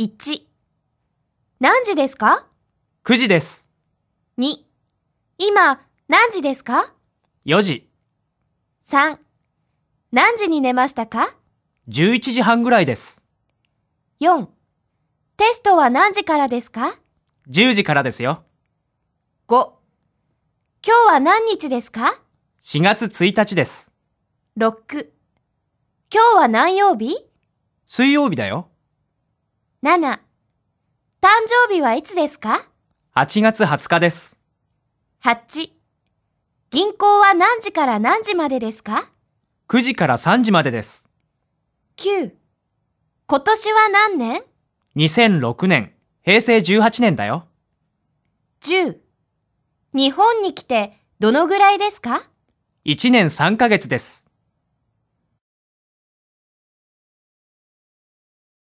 1、何時ですか？9時です。?2、今何時ですか？4時。?3、何時に寝ましたか？11時半ぐらいです。?4、テストは何時からですか？10時からですよ。?5、今日は何日ですか？4月1日です。?6、今日は何曜日？水曜日だよ。?7、誕生日はいつですか？8月20日です。?8、銀行は何時から何時までですか？9時から3時までです。?9、今年は何年？2006年、平成18年だよ。?10、日本に来てどのぐらいですか？1年3ヶ月です。